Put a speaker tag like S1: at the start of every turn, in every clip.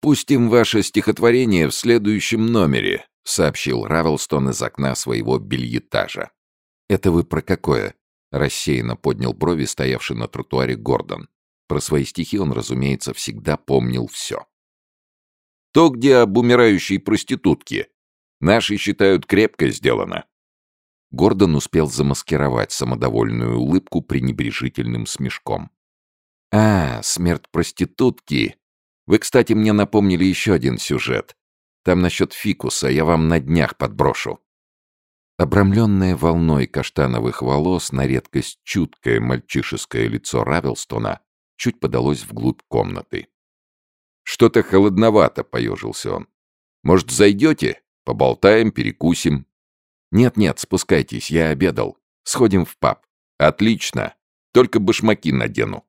S1: «Пустим ваше стихотворение в следующем номере», — сообщил Равелстон из окна своего бельетажа. «Это вы про какое?» — рассеянно поднял брови, стоявший на тротуаре Гордон. Про свои стихи он, разумеется, всегда помнил все. «То, где об умирающей проститутке. Наши считают крепко сделано». Гордон успел замаскировать самодовольную улыбку пренебрежительным смешком. «А, смерть проститутки. Вы, кстати, мне напомнили еще один сюжет. Там насчет фикуса я вам на днях подброшу». Обрамленное волной каштановых волос на редкость чуткое мальчишеское лицо Равелстона чуть подалось вглубь комнаты. «Что-то холодновато», — поежился он. «Может, зайдете? Поболтаем, перекусим». «Нет-нет, спускайтесь, я обедал. Сходим в паб». «Отлично. Только башмаки надену».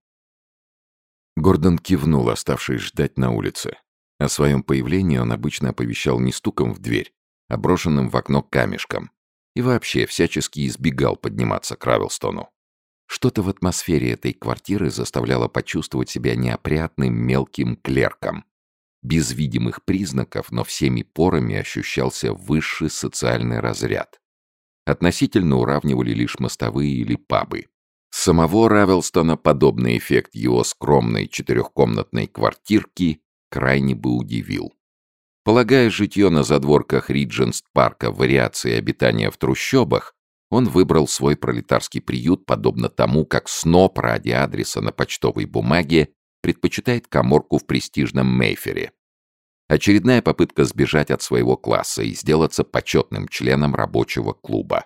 S1: Гордон кивнул, оставшись ждать на улице. О своем появлении он обычно оповещал не стуком в дверь, а брошенным в окно камешком. И вообще всячески избегал подниматься к Равелстону. Что-то в атмосфере этой квартиры заставляло почувствовать себя неопрятным мелким клерком. Без видимых признаков, но всеми порами ощущался высший социальный разряд. Относительно уравнивали лишь мостовые или пабы. Самого Равелстона подобный эффект его скромной четырехкомнатной квартирки крайне бы удивил. Полагая житье на задворках Ридженст-парка вариации обитания в трущобах, он выбрал свой пролетарский приют подобно тому, как сноб ради адреса на почтовой бумаге предпочитает коморку в престижном Мейфере. Очередная попытка сбежать от своего класса и сделаться почетным членом рабочего клуба.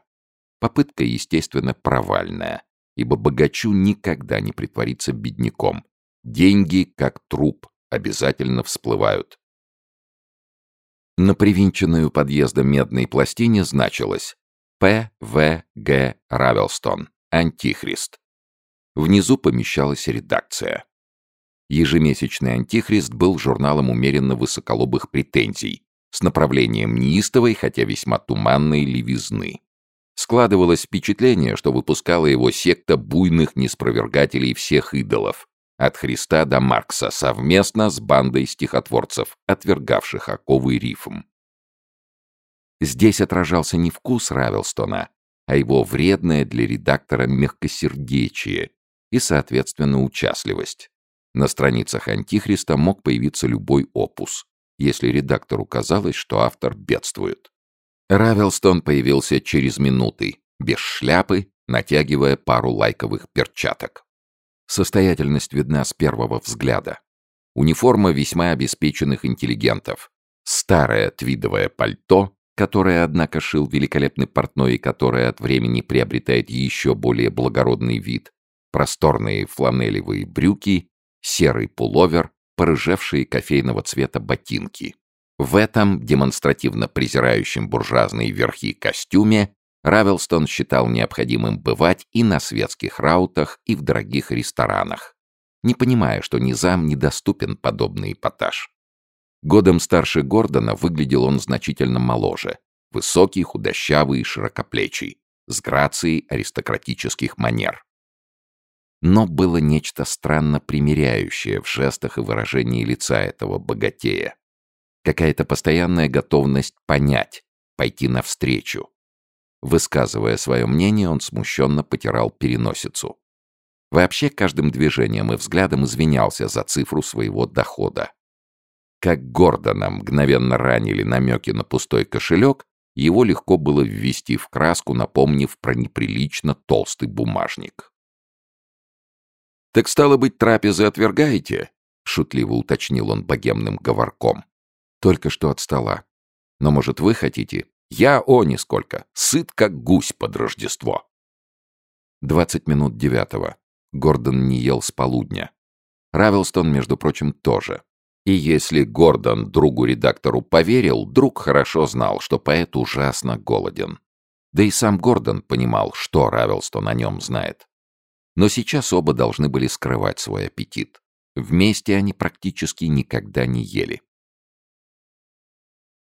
S1: Попытка, естественно, провальная ибо богачу никогда не притвориться бедняком. Деньги, как труп, обязательно всплывают. На привинченной у подъезда медной пластине значилось «П. В. Г. Равелстон. Антихрист». Внизу помещалась редакция. Ежемесячный «Антихрист» был журналом умеренно высоколобых претензий с направлением неистовой, хотя весьма туманной левизны. Складывалось впечатление, что выпускала его секта буйных неспровергателей всех идолов, от Христа до Маркса, совместно с бандой стихотворцев, отвергавших оковы рифм. Здесь отражался не вкус Равелстона, а его вредное для редактора мягкосердечие и, соответственно, участливость. На страницах Антихриста мог появиться любой опус, если редактору казалось, что автор бедствует. Равелстон появился через минуты, без шляпы, натягивая пару лайковых перчаток. Состоятельность видна с первого взгляда. Униформа весьма обеспеченных интеллигентов. Старое твидовое пальто, которое, однако, шил великолепный портной и которое от времени приобретает еще более благородный вид. Просторные фланелевые брюки, серый пуловер, порыжевшие кофейного цвета ботинки. В этом демонстративно презирающем буржуазные верхи костюме Равелстон считал необходимым бывать и на светских раутах, и в дорогих ресторанах, не понимая, что низам недоступен подобный эпатаж. Годом старше Гордона выглядел он значительно моложе, высокий, худощавый и широкоплечий, с грацией аристократических манер. Но было нечто странно примиряющее в жестах и выражении лица этого богатея. Какая-то постоянная готовность понять, пойти навстречу. Высказывая свое мнение, он смущенно потирал переносицу. Вообще каждым движением и взглядом извинялся за цифру своего дохода. Как Гордона мгновенно ранили намеки на пустой кошелек, его легко было ввести в краску, напомнив про неприлично толстый бумажник. «Так стало быть, трапезы отвергаете?» — шутливо уточнил он богемным говорком. Только что от стола. Но, может, вы хотите? Я, о, нисколько. Сыт, как гусь под Рождество. Двадцать минут девятого. Гордон не ел с полудня. Равелстон, между прочим, тоже. И если Гордон другу-редактору поверил, друг хорошо знал, что поэт ужасно голоден. Да и сам Гордон понимал, что Равелстон о нем знает. Но сейчас оба должны были скрывать свой аппетит. Вместе они практически никогда не ели.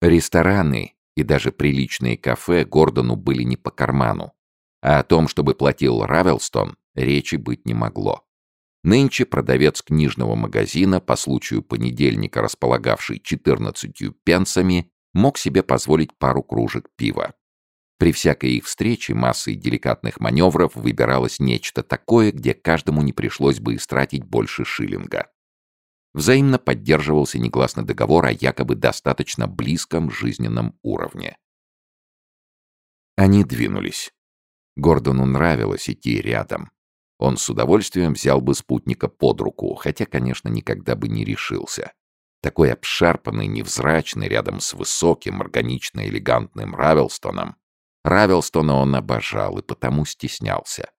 S1: Рестораны и даже приличные кафе Гордону были не по карману, а о том, чтобы платил Равелстон, речи быть не могло. Нынче продавец книжного магазина, по случаю понедельника располагавший 14 пенсами, мог себе позволить пару кружек пива. При всякой их встрече массой деликатных маневров выбиралось нечто такое, где каждому не пришлось бы истратить больше шиллинга. Взаимно поддерживался негласный договор о якобы достаточно близком жизненном уровне. Они двинулись. Гордону нравилось идти рядом. Он с удовольствием взял бы спутника под руку, хотя, конечно, никогда бы не решился. Такой обшарпанный, невзрачный, рядом с высоким, органично элегантным Равелстоном. Равелстона он обожал и потому стеснялся.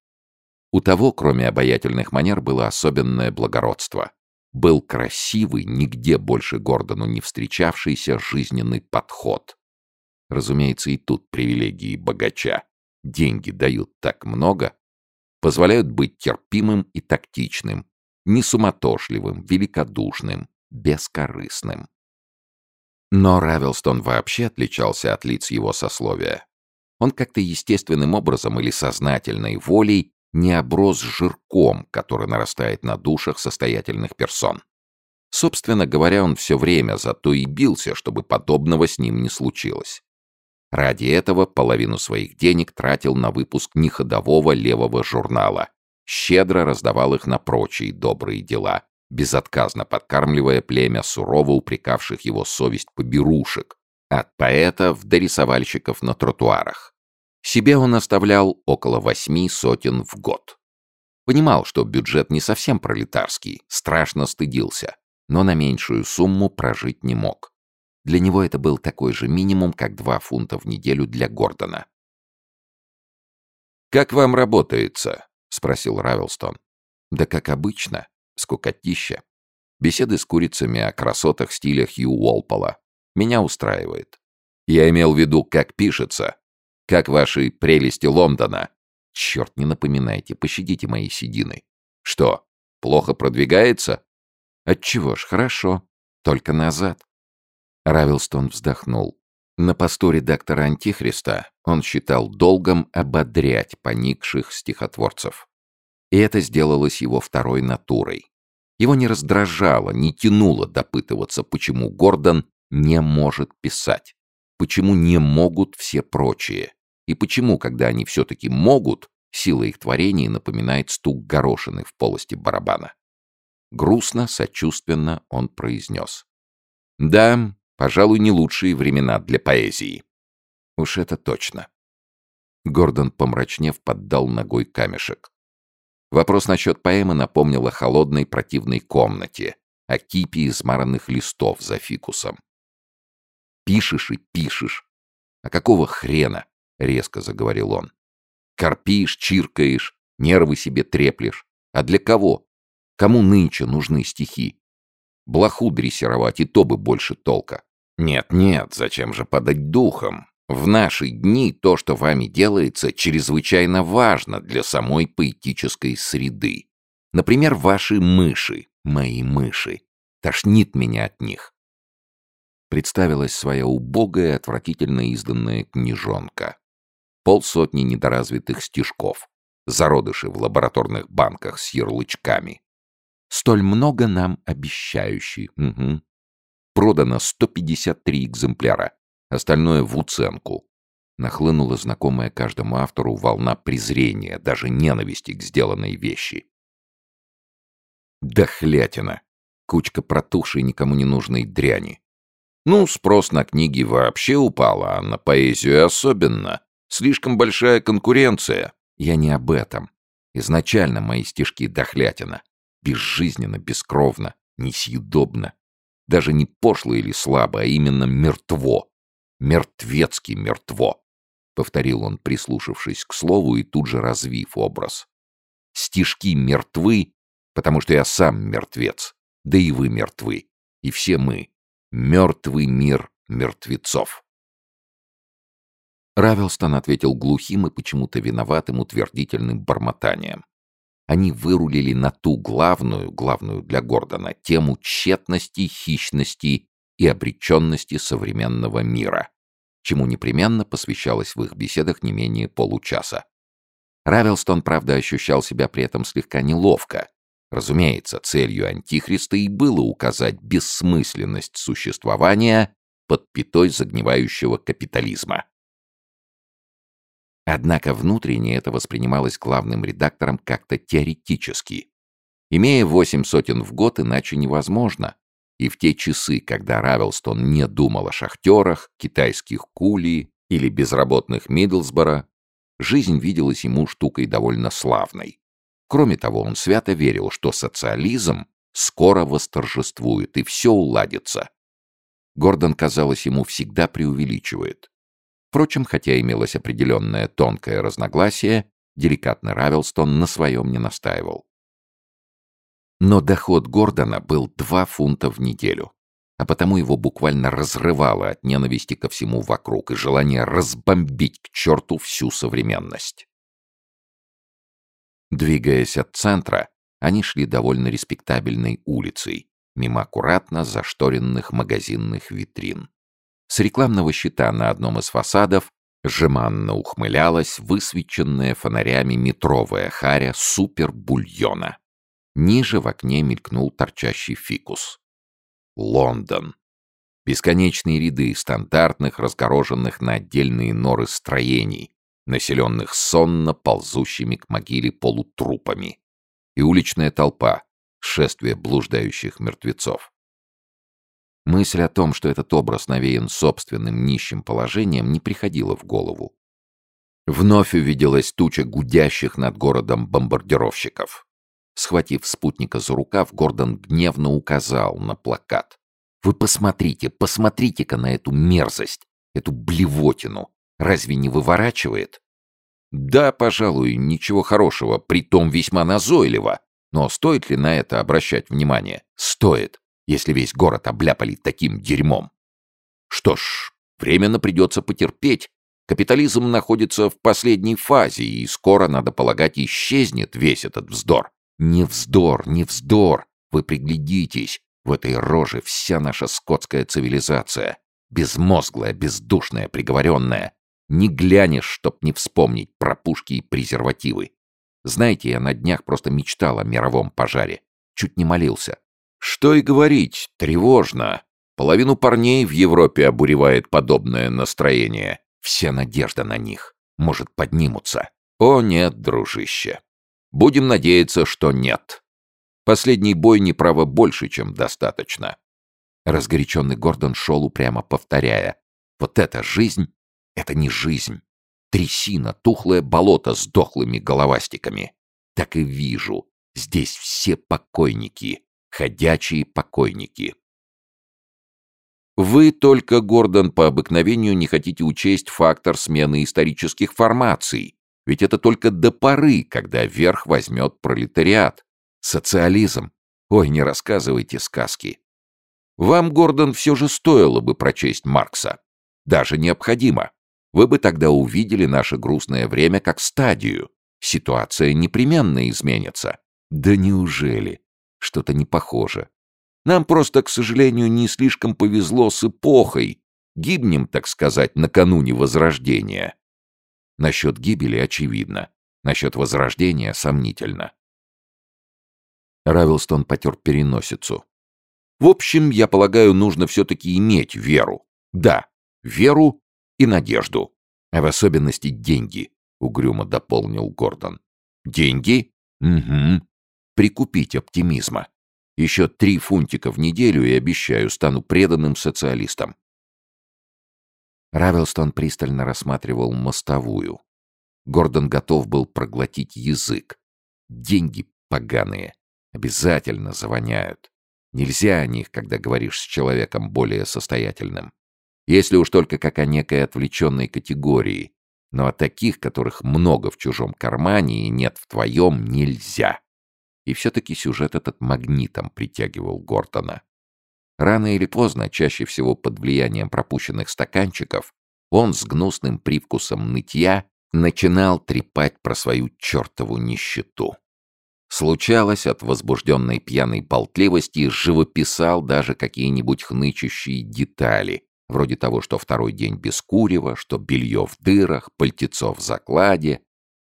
S1: У того, кроме обаятельных манер, было особенное благородство. Был красивый, нигде больше Гордону не встречавшийся жизненный подход. Разумеется, и тут привилегии богача. Деньги дают так много, позволяют быть терпимым и тактичным, несуматошливым, великодушным, бескорыстным. Но Равелстон вообще отличался от лиц его сословия. Он как-то естественным образом или сознательной волей не оброс жирком, который нарастает на душах состоятельных персон. Собственно говоря, он все время зато и бился, чтобы подобного с ним не случилось. Ради этого половину своих денег тратил на выпуск неходового левого журнала, щедро раздавал их на прочие добрые дела, безотказно подкармливая племя сурово упрекавших его совесть поберушек, от поэтов до рисовальщиков на тротуарах. Себе он оставлял около восьми сотен в год. Понимал, что бюджет не совсем пролетарский, страшно стыдился, но на меньшую сумму прожить не мог. Для него это был такой же минимум, как два фунта в неделю для Гордона. «Как вам работается?» — спросил Равилстон. «Да как обычно. Скукотища. Беседы с курицами о красотах стиля Хью Уолпола. Меня устраивает. Я имел в виду, как пишется. Как ваши прелести Лондона. Черт, не напоминайте, пощадите мои седины. Что, плохо продвигается? Отчего ж, хорошо. Только назад. Равилстон вздохнул. На посту редактора «Антихриста» он считал долгом ободрять поникших стихотворцев. И это сделалось его второй натурой. Его не раздражало, не тянуло допытываться, почему Гордон не может писать, почему не могут все прочие, и почему, когда они все-таки могут, сила их творений напоминает стук горошины в полости барабана. Грустно, сочувственно он произнес. «Да, Пожалуй, не лучшие времена для поэзии. Уж это точно. Гордон, помрачнев, поддал ногой камешек. Вопрос насчет поэмы напомнил о холодной противной комнате, о кипе измаранных листов за фикусом. «Пишешь и пишешь. А какого хрена?» — резко заговорил он. «Корпишь, чиркаешь, нервы себе треплешь. А для кого? Кому нынче нужны стихи? Блоху дрессировать и то бы больше толка. Нет-нет, зачем же подать духом? В наши дни то, что вами делается, чрезвычайно важно для самой поэтической среды. Например, ваши мыши, мои мыши. Тошнит меня от них. Представилась своя убогая, отвратительно изданная книжонка. Полсотни недоразвитых стишков. Зародыши в лабораторных банках с ярлычками. Столь много нам обещающие. Угу. Продано 153 экземпляра, остальное в уценку. Нахлынула знакомая каждому автору волна презрения, даже ненависти к сделанной вещи. Дохлятина. Кучка протухшей никому не нужной дряни. Ну, спрос на книги вообще упал, а на поэзию особенно. Слишком большая конкуренция. Я не об этом. Изначально мои стишки дохлятина. Безжизненно, бескровно, несъедобно. Даже не пошло или слабо, а именно мертво. Мертвецки мертво. Повторил он, прислушавшись к слову и тут же развив образ. Стишки мертвы, потому что я сам мертвец. Да и вы мертвы. И все мы. Мертвый мир мертвецов. Равелстон ответил глухим и почему-то виноватым утвердительным бормотанием они вырулили на ту главную, главную для Гордона, тему тщетности, хищности и обреченности современного мира, чему непременно посвящалось в их беседах не менее получаса. Равелстон, правда, ощущал себя при этом слегка неловко. Разумеется, целью Антихриста и было указать бессмысленность существования под пятой загнивающего капитализма. Однако внутренне это воспринималось главным редактором как-то теоретически. Имея восемь сотен в год, иначе невозможно. И в те часы, когда Равелстон не думал о шахтерах, китайских кули или безработных Миддлсбора, жизнь виделась ему штукой довольно славной. Кроме того, он свято верил, что социализм скоро восторжествует и все уладится. Гордон, казалось, ему всегда преувеличивает. Впрочем, хотя имелось определенное тонкое разногласие, деликатный Равелстон на своем не настаивал. Но доход Гордона был 2 фунта в неделю, а потому его буквально разрывало от ненависти ко всему вокруг и желания разбомбить к черту всю современность. Двигаясь от центра, они шли довольно респектабельной улицей, мимо аккуратно зашторенных магазинных витрин. С рекламного щита на одном из фасадов жеманно ухмылялась высвеченная фонарями метровая харя супербульона. Ниже в окне мелькнул торчащий фикус. Лондон. Бесконечные ряды стандартных, разгороженных на отдельные норы строений, населенных сонно ползущими к могиле полутрупами. И уличная толпа, шествие блуждающих мертвецов. Мысль о том, что этот образ навеян собственным нищим положением, не приходила в голову. Вновь увиделась туча гудящих над городом бомбардировщиков. Схватив спутника за рукав, Гордон гневно указал на плакат. «Вы посмотрите, посмотрите-ка на эту мерзость, эту блевотину. Разве не выворачивает?» «Да, пожалуй, ничего хорошего, притом весьма назойливо. Но стоит ли на это обращать внимание? Стоит если весь город обляпали таким дерьмом. Что ж, временно придется потерпеть. Капитализм находится в последней фазе, и скоро, надо полагать, исчезнет весь этот вздор. Не вздор, не вздор. Вы приглядитесь. В этой роже вся наша скотская цивилизация. Безмозглая, бездушная, приговоренная. Не глянешь, чтоб не вспомнить про пушки и презервативы. Знаете, я на днях просто мечтал о мировом пожаре. Чуть не молился. Что и говорить, тревожно. Половину парней в Европе обуревает подобное настроение. Вся надежда на них. Может, поднимутся. О нет, дружище. Будем надеяться, что нет. Последний бой неправо больше, чем достаточно. Разгоряченный Гордон шел упрямо повторяя. Вот эта жизнь — это не жизнь. Трясина, тухлое болото с дохлыми головастиками. Так и вижу. Здесь все покойники ходячие покойники. Вы только, Гордон, по обыкновению не хотите учесть фактор смены исторических формаций, ведь это только до поры, когда верх возьмет пролетариат. Социализм. Ой, не рассказывайте сказки. Вам, Гордон, все же стоило бы прочесть Маркса. Даже необходимо. Вы бы тогда увидели наше грустное время как стадию. Ситуация непременно изменится. Да неужели? Что-то не похоже. Нам просто, к сожалению, не слишком повезло с эпохой. Гибнем, так сказать, накануне Возрождения. Насчет гибели очевидно. Насчет Возрождения сомнительно. Равилстон потер переносицу. В общем, я полагаю, нужно все-таки иметь веру. Да, веру и надежду. А в особенности деньги, угрюмо дополнил Гордон. Деньги? Угу прикупить оптимизма. Еще три фунтика в неделю и, обещаю, стану преданным социалистом. Равелстон пристально рассматривал мостовую. Гордон готов был проглотить язык. Деньги поганые. Обязательно завоняют. Нельзя о них, когда говоришь с человеком более состоятельным. Если уж только как о некой отвлеченной категории. Но о таких, которых много в чужом кармане и нет в твоем, нельзя. И все-таки сюжет этот магнитом притягивал Гортона. Рано или поздно, чаще всего под влиянием пропущенных стаканчиков, он с гнусным привкусом нытья начинал трепать про свою чертову нищету. Случалось, от возбужденной пьяной болтливости живописал даже какие-нибудь хнычущие детали, вроде того, что второй день без курева, что белье в дырах, пальтецо в закладе.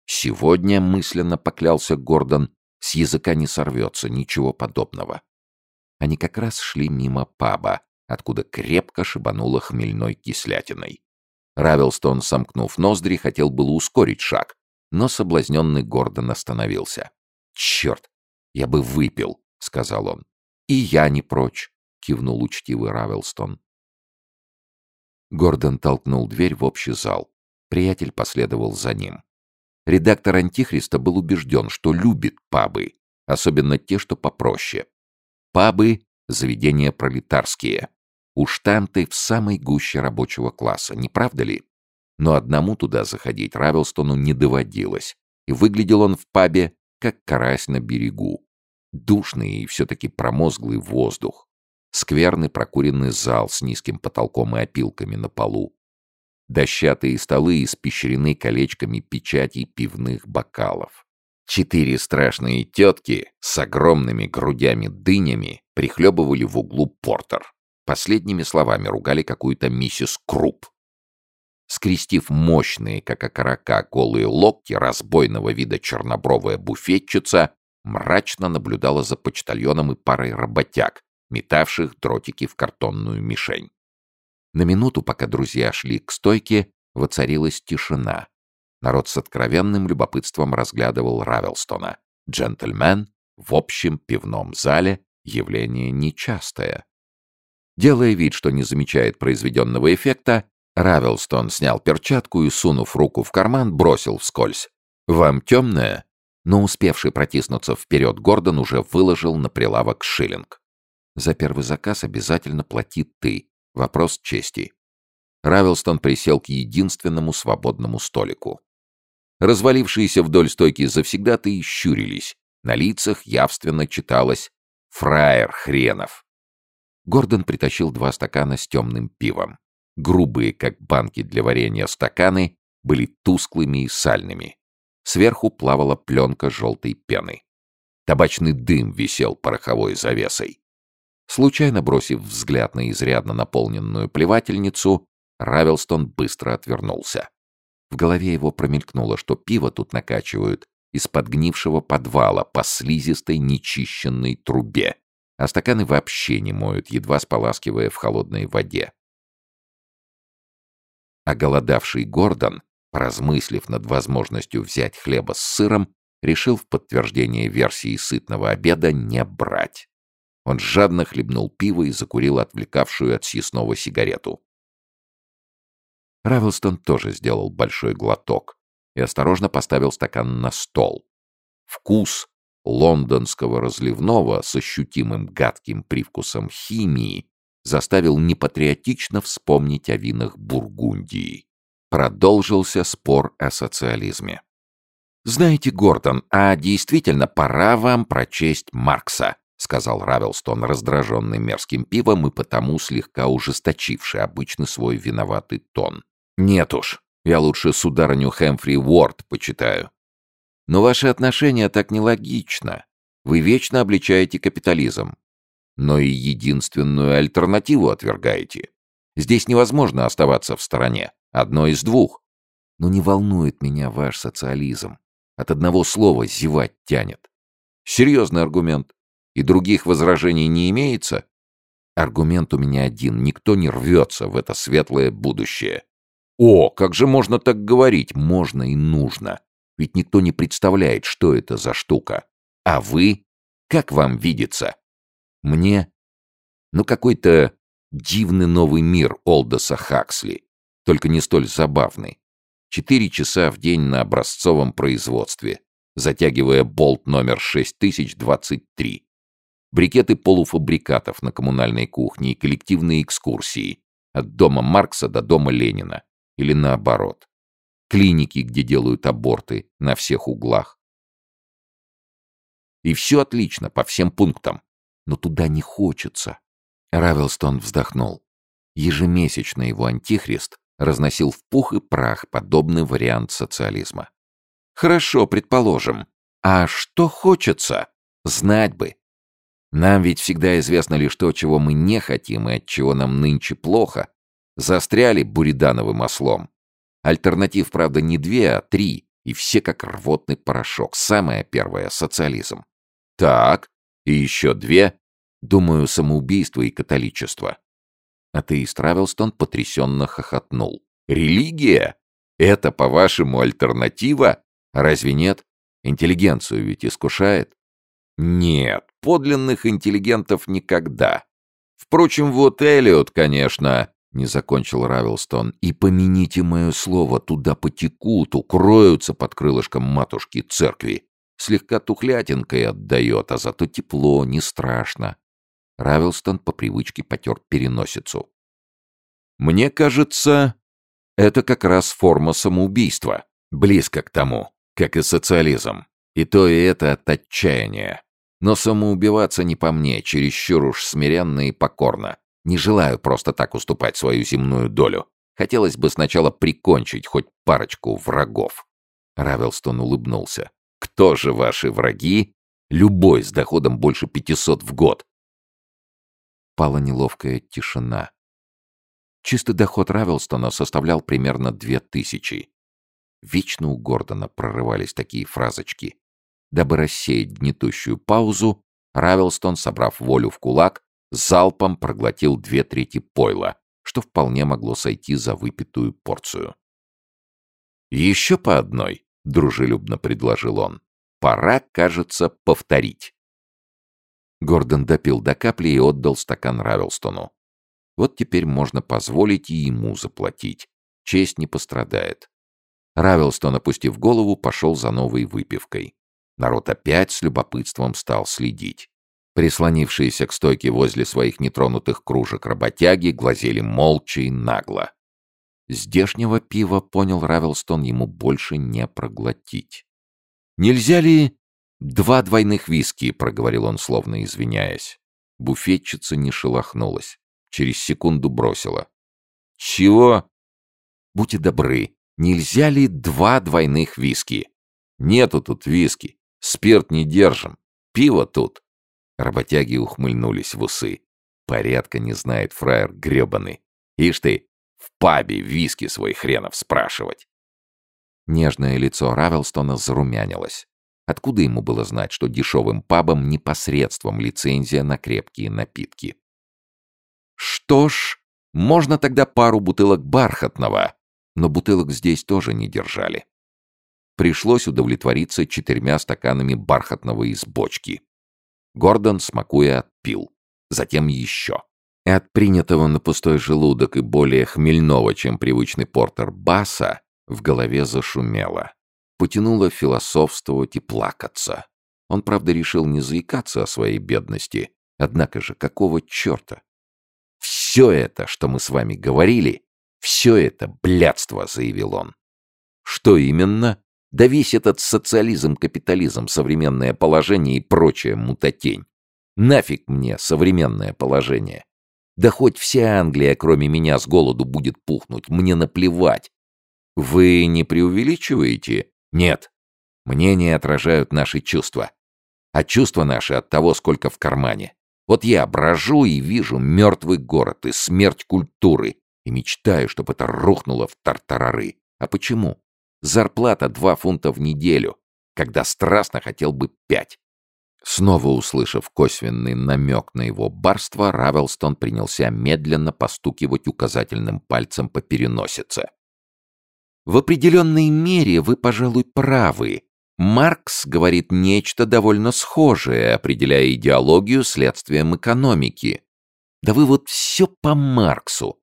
S1: Сегодня, мысленно поклялся Гордон, С языка не сорвется, ничего подобного. Они как раз шли мимо паба, откуда крепко шибануло хмельной кислятиной. Равелстон, сомкнув ноздри, хотел было ускорить шаг, но соблазненный Гордон остановился. «Черт! Я бы выпил!» — сказал он. «И я не прочь!» — кивнул учтивый Равелстон. Гордон толкнул дверь в общий зал. Приятель последовал за ним. Редактор «Антихриста» был убежден, что любит пабы, особенно те, что попроще. Пабы — заведения пролетарские. Уж там-то в самой гуще рабочего класса, не правда ли? Но одному туда заходить Равелстону не доводилось, и выглядел он в пабе, как карась на берегу. Душный и все-таки промозглый воздух. Скверный прокуренный зал с низким потолком и опилками на полу. Дощатые столы испещрены колечками печатей пивных бокалов. Четыре страшные тетки с огромными грудями-дынями прихлебывали в углу портер. Последними словами ругали какую-то миссис Круп. Скрестив мощные, как окорока, голые локти разбойного вида чернобровая буфетчица мрачно наблюдала за почтальоном и парой работяг, метавших дротики в картонную мишень. На минуту, пока друзья шли к стойке, воцарилась тишина. Народ с откровенным любопытством разглядывал Равелстона. Джентльмен в общем пивном зале — явление нечастое. Делая вид, что не замечает произведенного эффекта, Равелстон снял перчатку и, сунув руку в карман, бросил вскользь. «Вам темное?» Но успевший протиснуться вперед Гордон уже выложил на прилавок шиллинг. «За первый заказ обязательно плати ты. Вопрос чести». Равелстон присел к единственному свободному столику. Развалившиеся вдоль стойки завсегдаты щурились. На лицах явственно читалось «Фраер хренов». Гордон притащил два стакана с темным пивом. Грубые, как банки для варенья, стаканы были тусклыми и сальными. Сверху плавала пленка желтой пены. Табачный дым висел пороховой завесой. Случайно бросив взгляд на изрядно наполненную плевательницу, Равелстон быстро отвернулся. В голове его промелькнуло, что пиво тут накачивают из подгнившего подвала по слизистой нечищенной трубе а стаканы вообще не моют, едва споласкивая в холодной воде. Оголодавший Гордон, поразмыслив над возможностью взять хлеба с сыром, решил в подтверждение версии сытного обеда не брать. Он жадно хлебнул пиво и закурил отвлекавшую от съестного сигарету. Равелстон тоже сделал большой глоток и осторожно поставил стакан на стол. Вкус лондонского разливного с ощутимым гадким привкусом химии заставил непатриотично вспомнить о винах Бургундии. Продолжился спор о социализме. «Знаете, Гордон, а действительно пора вам прочесть Маркса», сказал Равелстон, раздраженный мерзким пивом и потому слегка ужесточивший обычно свой виноватый тон. «Нет уж, я лучше сударыню Хэмфри Уорд почитаю. Но ваши отношения так нелогично. Вы вечно обличаете капитализм. Но и единственную альтернативу отвергаете. Здесь невозможно оставаться в стороне. Одно из двух. Но не волнует меня ваш социализм. От одного слова зевать тянет. Серьезный аргумент. И других возражений не имеется? Аргумент у меня один. Никто не рвется в это светлое будущее. О, как же можно так говорить? Можно и нужно. Ведь никто не представляет, что это за штука. А вы? Как вам видится? Мне? Ну, какой-то дивный новый мир Олдоса Хаксли. Только не столь забавный. Четыре часа в день на образцовом производстве, затягивая болт номер 6023. Брикеты полуфабрикатов на коммунальной кухне и коллективные экскурсии от дома Маркса до дома Ленина. Или наоборот клиники, где делают аборты на всех углах. И все отлично, по всем пунктам. Но туда не хочется. Равелстон вздохнул. Ежемесячно его антихрист разносил в пух и прах подобный вариант социализма. Хорошо, предположим. А что хочется? Знать бы. Нам ведь всегда известно лишь то, чего мы не хотим и от чего нам нынче плохо. Застряли буридановым ослом. Альтернатив, правда, не две, а три, и все как рвотный порошок. Самое первое — социализм. Так, и еще две. Думаю, самоубийство и католичество. Атеист Равелстон потрясенно хохотнул. Религия? Это, по-вашему, альтернатива? Разве нет? Интеллигенцию ведь искушает? Нет, подлинных интеллигентов никогда. Впрочем, вот Эллиот, конечно, не закончил Равилстон, и помяните мое слово, туда потекут, укроются под крылышком матушки церкви. Слегка тухлятинкой отдает, а зато тепло, не страшно. Равилстон по привычке потер переносицу. Мне кажется, это как раз форма самоубийства. Близко к тому, как и социализм. И то, и это от отчаяния. Но самоубиваться не по мне, чересчур уж смиренно и покорно. Не желаю просто так уступать свою земную долю. Хотелось бы сначала прикончить хоть парочку врагов. Равелстон улыбнулся. Кто же ваши враги? Любой с доходом больше 500 в год. Пала неловкая тишина. Чистый доход Равелстона составлял примерно 2000. Вечно у Гордона прорывались такие фразочки. Дабы рассеять гнетущую паузу, Равелстон, собрав волю в кулак, залпом проглотил две трети пойла, что вполне могло сойти за выпитую порцию. «Еще по одной», — дружелюбно предложил он. «Пора, кажется, повторить». Гордон допил до капли и отдал стакан Равелстону. Вот теперь можно позволить и ему заплатить. Честь не пострадает. Равелстон, опустив голову, пошел за новой выпивкой. Народ опять с любопытством стал следить. Прислонившиеся к стойке возле своих нетронутых кружек работяги глазели молча и нагло. Здешнего пива, понял Равелстон, ему больше не проглотить. «Нельзя ли два двойных виски?» — проговорил он, словно извиняясь. Буфетчица не шелохнулась. Через секунду бросила. «Чего?» «Будьте добры, нельзя ли два двойных виски?» «Нету тут виски. Спирт не держим. Пиво тут». Работяги ухмыльнулись в усы. Порядка не знает фраер грёбаный. Ишь ты, в пабе виски свой хренов спрашивать. Нежное лицо Равелстона зарумянилось. Откуда ему было знать, что дешевым пабам непосредством лицензия на крепкие напитки? Что ж, можно тогда пару бутылок бархатного, но бутылок здесь тоже не держали. Пришлось удовлетвориться четырьмя стаканами бархатного из бочки. Гордон, смакуя, отпил. Затем еще. И от принятого на пустой желудок и более хмельного, чем привычный портер баса, в голове зашумело. Потянуло философствовать и плакаться. Он, правда, решил не заикаться о своей бедности. Однако же, какого черта? Все это, что мы с вами говорили, все это блядство, заявил он. Что именно? Да весь этот социализм, капитализм, современное положение и прочая мутатень. Нафиг мне современное положение. Да хоть вся Англия, кроме меня, с голоду будет пухнуть, мне наплевать. Вы не преувеличиваете? Нет. Мнения отражают наши чувства. А чувства наши от того, сколько в кармане. Вот я брожу и вижу мертвый город и смерть культуры, и мечтаю, чтобы это рухнуло в тартарары. А почему? Зарплата два фунта в неделю, когда страстно хотел бы пять. Снова услышав косвенный намек на его барство, Равелстон принялся медленно постукивать указательным пальцем по переносице. «В определенной мере вы, пожалуй, правы. Маркс говорит нечто довольно схожее, определяя идеологию следствием экономики. Да вы вот все по Марксу.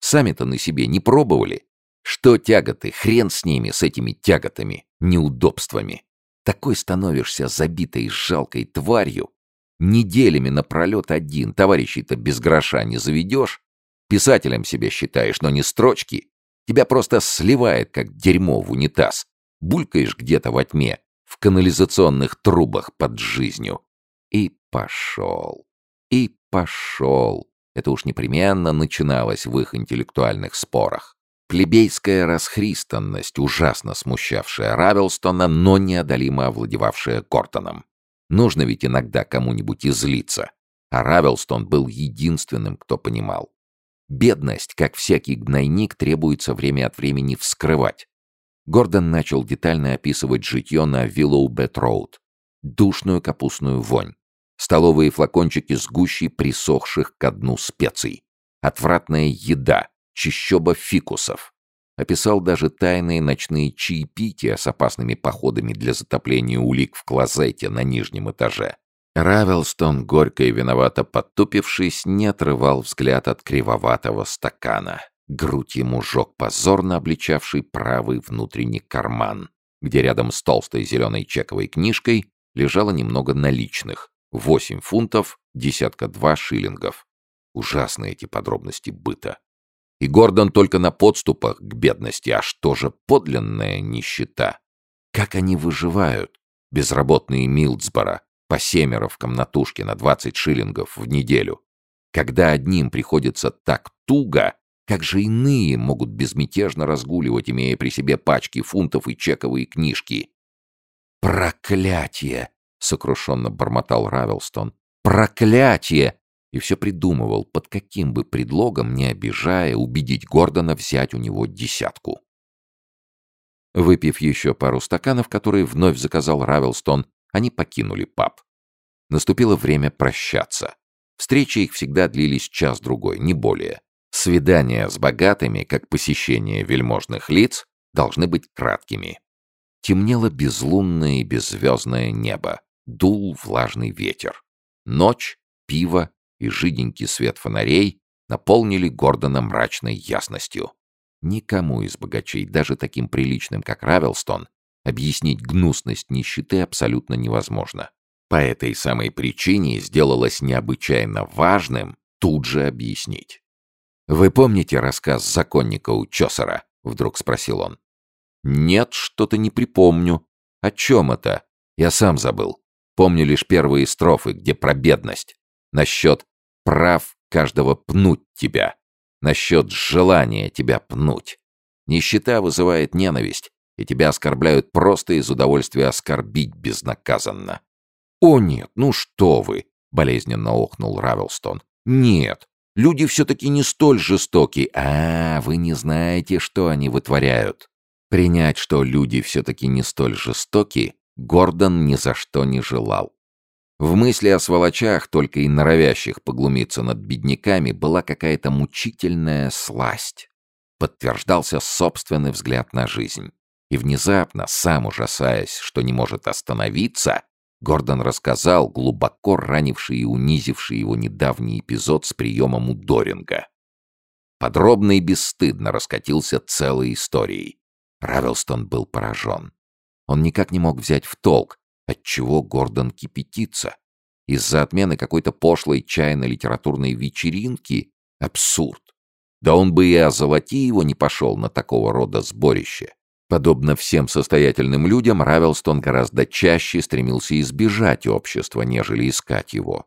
S1: Сами-то на себе не пробовали. Что тяготы, хрен с ними, с этими тяготами, неудобствами. Такой становишься забитой жалкой тварью. Неделями напролет один, товарищей-то без гроша не заведешь. Писателем себя считаешь, но не строчки. Тебя просто сливает, как дерьмо в унитаз. Булькаешь где-то во тьме, в канализационных трубах под жизнью. И пошел. И пошел. Это уж непременно начиналось в их интеллектуальных спорах. Плебейская расхристанность, ужасно смущавшая Равелстона, но неодолимо овладевавшая Гордоном. Нужно ведь иногда кому-нибудь излиться. А Равелстон был единственным, кто понимал. Бедность, как всякий гнойник, требуется время от времени вскрывать. Гордон начал детально описывать житье на Виллоубед-роуд. душную капустную вонь, столовые флакончики с гущей присохших ко дну специй, отвратная еда, чищоба фикусов. Описал даже тайные ночные чаепития с опасными походами для затопления улик в клозете на нижнем этаже. Равелстон, горько и виновато подтупившись, не отрывал взгляд от кривоватого стакана. Грудь ему жег позорно обличавший правый внутренний карман, где рядом с толстой зеленой чековой книжкой лежало немного наличных. Восемь фунтов, десятка два шиллингов. Ужасные эти подробности быта. И Гордон только на подступах к бедности, а что же подлинная нищета? Как они выживают, безработные Милдсбора, по семеро в комнатушке на 20 шиллингов в неделю? Когда одним приходится так туго, как же иные могут безмятежно разгуливать, имея при себе пачки фунтов и чековые книжки? «Проклятие!» — сокрушенно бормотал Равелстон. «Проклятие! И все придумывал, под каким бы предлогом, не обижая, убедить Гордона взять у него десятку. Выпив еще пару стаканов, которые вновь заказал Равелстон, они покинули паб. Наступило время прощаться. Встречи их всегда длились час-другой, не более. Свидания с богатыми, как посещение вельможных лиц, должны быть краткими. Темнело безлунное и беззвездное небо, дул влажный ветер. Ночь, пиво и жиденький свет фонарей наполнили Гордона мрачной ясностью. Никому из богачей, даже таким приличным, как Равелстон, объяснить гнусность нищеты абсолютно невозможно. По этой самой причине сделалось необычайно важным тут же объяснить. «Вы помните рассказ законника у Чосера?» — вдруг спросил он. «Нет, что-то не припомню. О чем это? Я сам забыл. Помню лишь первые строфы, где про бедность. Насчет прав каждого пнуть тебя, насчет желания тебя пнуть. Нищета вызывает ненависть, и тебя оскорбляют просто из удовольствия оскорбить безнаказанно. «О нет, ну что вы!» — болезненно охнул Равелстон. «Нет, люди все-таки не столь жестоки. А, вы не знаете, что они вытворяют». Принять, что люди все-таки не столь жестоки, Гордон ни за что не желал. В мысли о сволочах, только и норовящих поглумиться над бедняками, была какая-то мучительная сласть. Подтверждался собственный взгляд на жизнь. И внезапно, сам ужасаясь, что не может остановиться, Гордон рассказал глубоко ранивший и унизивший его недавний эпизод с приемом у Доринга. Подробно и бесстыдно раскатился целой историей. Равелстон был поражен. Он никак не мог взять в толк, Отчего Гордон кипятится? Из-за отмены какой-то пошлой чайно-литературной вечеринки? Абсурд. Да он бы и озолоти его не пошел на такого рода сборище. Подобно всем состоятельным людям, Равелстон гораздо чаще стремился избежать общества, нежели искать его.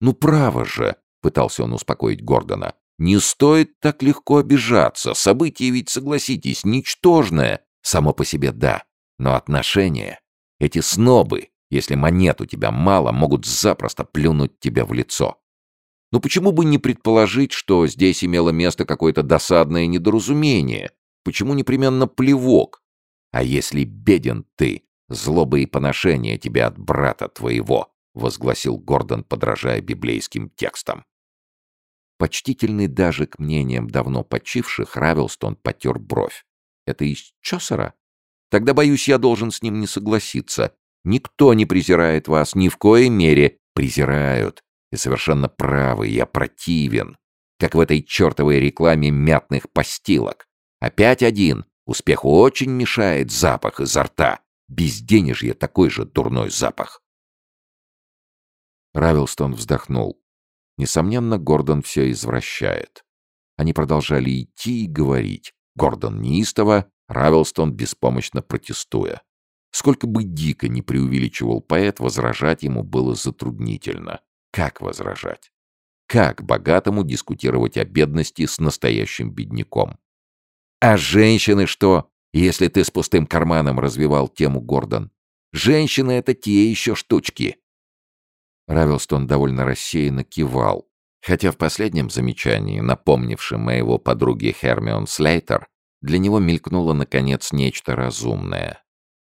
S1: «Ну, право же!» — пытался он успокоить Гордона. «Не стоит так легко обижаться. Событие ведь, согласитесь, ничтожное. Само по себе да. Но отношения эти снобы, если монет у тебя мало, могут запросто плюнуть тебе в лицо. Ну почему бы не предположить, что здесь имело место какое-то досадное недоразумение? Почему непременно плевок? А если беден ты, злоба и поношение тебя от брата твоего, возгласил Гордон, подражая библейским текстам. Почтительный даже к мнениям давно почивших, Равелстон потер бровь. Это из Чосера? Тогда, боюсь, я должен с ним не согласиться. Никто не презирает вас, ни в коей мере. Презирают. И совершенно правы, я противен. Как в этой чертовой рекламе мятных постилок. Опять один. Успеху очень мешает запах изо рта. Безденежье такой же дурной запах. Равилстон вздохнул. Несомненно, Гордон все извращает. Они продолжали идти и говорить. Гордон неистово, Равелстон беспомощно протестуя. Сколько бы дико не преувеличивал поэт, возражать ему было затруднительно. Как возражать? Как богатому дискутировать о бедности с настоящим бедняком? А женщины что, если ты с пустым карманом развивал тему Гордон? Женщины — это те еще штучки. Равелстон довольно рассеянно кивал, хотя в последнем замечании, напомнившем моего подруге Хермион Слейтер, для него мелькнуло, наконец, нечто разумное.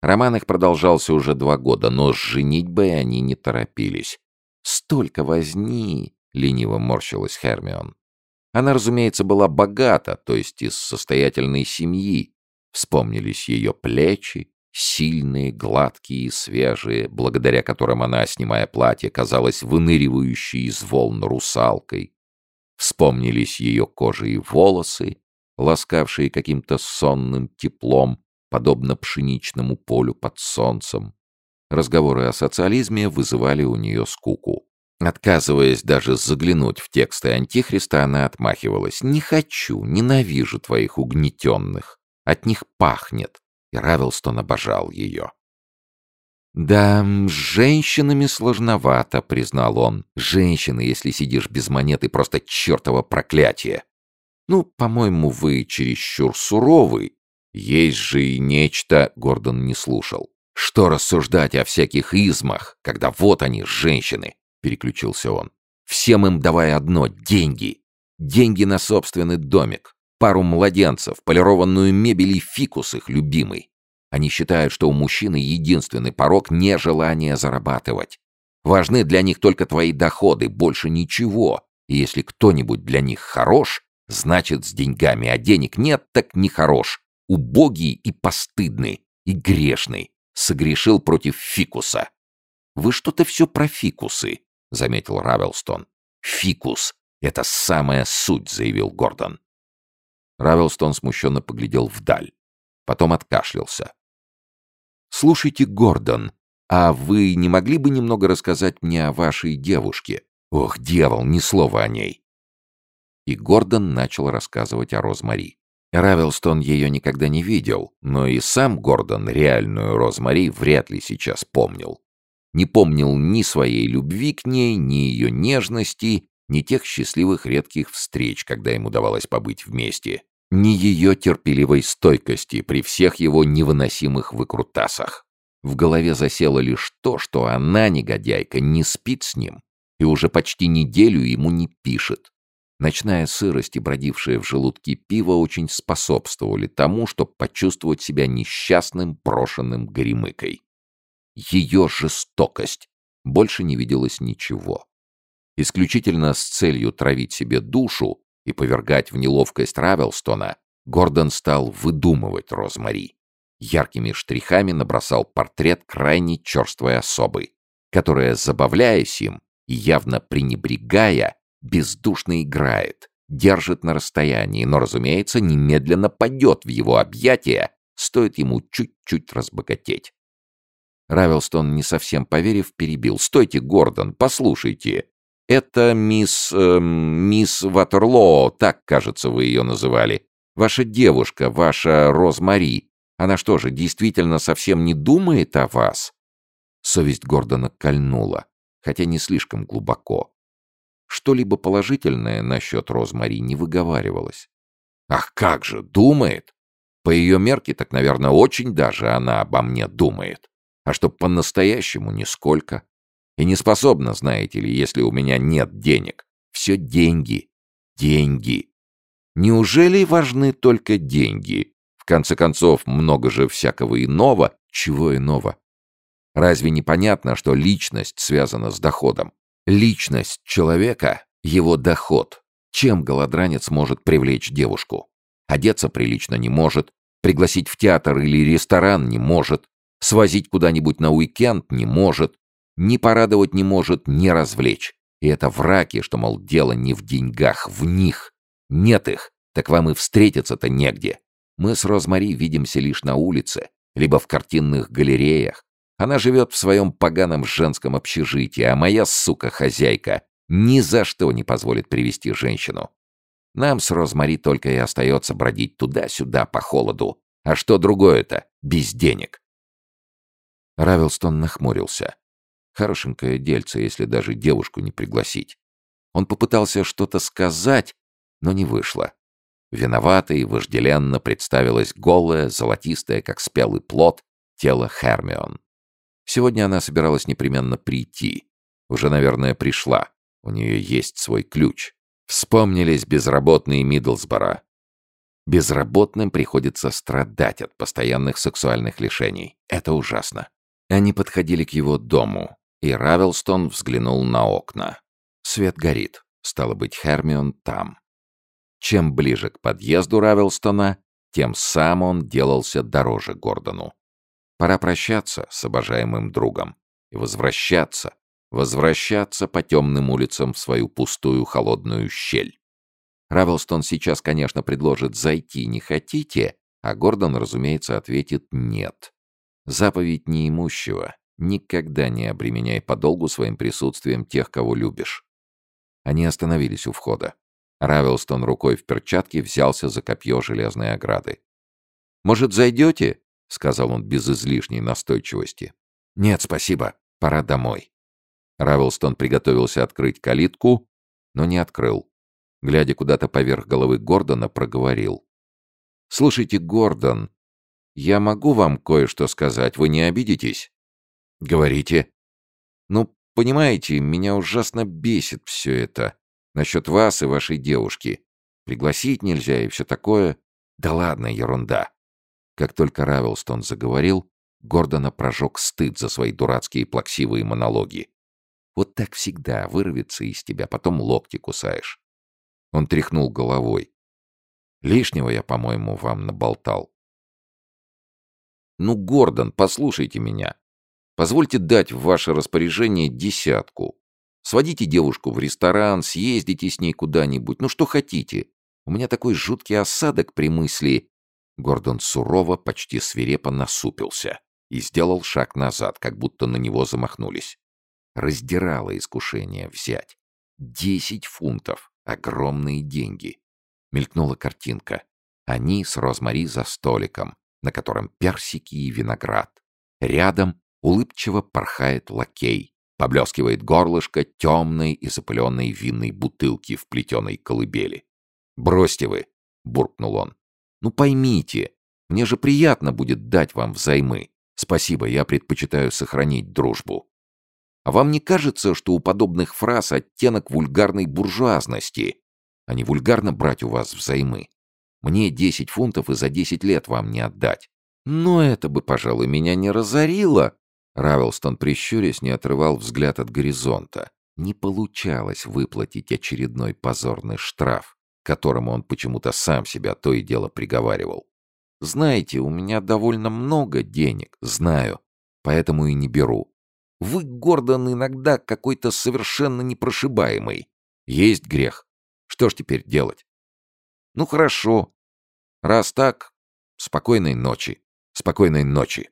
S1: Роман их продолжался уже два года, но с женитьбой они не торопились. «Столько возни!» — лениво морщилась Хермион. Она, разумеется, была богата, то есть из состоятельной семьи. Вспомнились ее плечи, сильные, гладкие и свежие, благодаря которым она, снимая платье, казалась выныривающей из волн русалкой. Вспомнились ее кожа и волосы, ласкавшие каким-то сонным теплом, подобно пшеничному полю под солнцем. Разговоры о социализме вызывали у нее скуку. Отказываясь даже заглянуть в тексты Антихриста, она отмахивалась. «Не хочу, ненавижу твоих угнетенных. От них пахнет и Равелстон обожал ее. «Да, с женщинами сложновато», — признал он. «Женщины, если сидишь без монеты, просто чертово проклятие. Ну, по-моему, вы чересчур суровы. Есть же и нечто...» — Гордон не слушал. «Что рассуждать о всяких измах, когда вот они, женщины?» — переключился он. «Всем им давай одно — деньги. Деньги на собственный домик пару младенцев, полированную мебель и фикус их любимый. Они считают, что у мужчины единственный порог — нежелание зарабатывать. Важны для них только твои доходы, больше ничего. И если кто-нибудь для них хорош, значит, с деньгами, а денег нет, так не хорош. Убогий и постыдный, и грешный. Согрешил против фикуса. «Вы что-то все про фикусы», — заметил Равелстон. «Фикус — это самая суть», — заявил Гордон. Равелстон смущенно поглядел вдаль. Потом откашлялся. «Слушайте, Гордон, а вы не могли бы немного рассказать мне о вашей девушке? Ох, дьявол, ни слова о ней!» И Гордон начал рассказывать о Розмари. Равелстон ее никогда не видел, но и сам Гордон реальную Розмари вряд ли сейчас помнил. Не помнил ни своей любви к ней, ни ее нежности, ни тех счастливых редких встреч, когда им удавалось побыть вместе, ни ее терпеливой стойкости при всех его невыносимых выкрутасах. В голове засело лишь то, что она, негодяйка, не спит с ним и уже почти неделю ему не пишет. Ночная сырость и бродившая в желудке пиво очень способствовали тому, чтобы почувствовать себя несчастным, брошенным горемыкой. Ее жестокость. Больше не виделось ничего. Исключительно с целью травить себе душу и повергать в неловкость Равелстона, Гордон стал выдумывать Розмари. Яркими штрихами набросал портрет крайне черствой особы, которая, забавляясь им и явно пренебрегая, бездушно играет, держит на расстоянии, но, разумеется, немедленно падет в его объятия, стоит ему чуть-чуть разбогатеть. Равелстон, не совсем поверив, перебил. «Стойте, Гордон, послушайте. Это мисс... Э, мисс Ватерлоо, так, кажется, вы ее называли. Ваша девушка, ваша Розмари. Она что же, действительно совсем не думает о вас?» Совесть Гордона кольнула, хотя не слишком глубоко. Что-либо положительное насчет Розмари не выговаривалось. «Ах, как же, думает! По ее мерке, так, наверное, очень даже она обо мне думает. А чтоб по-настоящему, нисколько. И не способна, знаете ли, если у меня нет денег. Все деньги. Деньги. Неужели важны только деньги? В конце концов, много же всякого иного. Чего иного? Разве непонятно, что личность связана с доходом? Личность человека — его доход. Чем голодранец может привлечь девушку? Одеться прилично не может, пригласить в театр или ресторан не может, свозить куда-нибудь на уикенд не может, ни порадовать не может, ни развлечь. И это враки, что, мол, дело не в деньгах, в них. Нет их, так вам и встретиться-то негде. Мы с Розмари видимся лишь на улице, либо в картинных галереях. Она живет в своем поганом женском общежитии, а моя сука-хозяйка ни за что не позволит привести женщину. Нам с Розмари только и остается бродить туда-сюда по холоду. А что другое-то? Без денег. Равилстон нахмурился. Хорошенькое дельце, если даже девушку не пригласить. Он попытался что-то сказать, но не вышло. Виновато и вожделенно представилась голая, золотистая, как спелый плод, тело Хермион. Сегодня она собиралась непременно прийти. Уже, наверное, пришла. У нее есть свой ключ. Вспомнились безработные Мидлсбора. Безработным приходится страдать от постоянных сексуальных лишений. Это ужасно. Они подходили к его дому, и Равелстон взглянул на окна. Свет горит. Стало быть, Хермион там. Чем ближе к подъезду Равелстона, тем сам он делался дороже Гордону. Пора прощаться с обожаемым другом и возвращаться, возвращаться по темным улицам в свою пустую холодную щель. Равелстон сейчас, конечно, предложит зайти не хотите, а Гордон, разумеется, ответит «нет». Заповедь неимущего. Никогда не обременяй подолгу своим присутствием тех, кого любишь. Они остановились у входа. Равелстон рукой в перчатке взялся за копье железной ограды. «Может, зайдете?» — сказал он без излишней настойчивости. «Нет, спасибо. Пора домой». Равелстон приготовился открыть калитку, но не открыл глядя куда-то поверх головы Гордона, проговорил. «Слушайте, Гордон, я могу вам кое-что сказать, вы не обидитесь?» «Говорите». «Ну, понимаете, меня ужасно бесит все это. Насчет вас и вашей девушки. Пригласить нельзя и все такое. Да ладно, ерунда». Как только Равелстон заговорил, Гордона прожег стыд за свои дурацкие плаксивые монологи. Вот так всегда вырвется из тебя, потом локти кусаешь. Он тряхнул головой. Лишнего я, по-моему, вам наболтал. Ну, Гордон, послушайте меня. Позвольте дать в ваше распоряжение десятку. Сводите девушку в ресторан, съездите с ней куда-нибудь, ну что хотите. У меня такой жуткий осадок при мысли... Гордон сурово, почти свирепо насупился и сделал шаг назад, как будто на него замахнулись. Раздирало искушение взять. Десять фунтов. Огромные деньги. Мелькнула картинка. Они с Розмари за столиком, на котором персики и виноград. Рядом улыбчиво порхает лакей. Поблескивает горлышко темной и запыленной винной бутылки в плетеной колыбели. «Бросьте вы!» — буркнул он. «Ну поймите, мне же приятно будет дать вам взаймы. Спасибо, я предпочитаю сохранить дружбу. А вам не кажется, что у подобных фраз оттенок вульгарной буржуазности, а не вульгарно брать у вас взаймы? Мне 10 фунтов и за 10 лет вам не отдать. Но это бы, пожалуй, меня не разорило. Равелстон, прищурясь, не отрывал взгляд от горизонта. Не получалось выплатить очередной позорный штраф, которому он почему-то сам себя то и дело приговаривал. «Знаете, у меня довольно много денег, знаю, поэтому и не беру. Вы, Гордон, иногда какой-то совершенно непрошибаемый. Есть грех. Что ж теперь делать? Ну хорошо. Раз так, спокойной ночи. Спокойной ночи.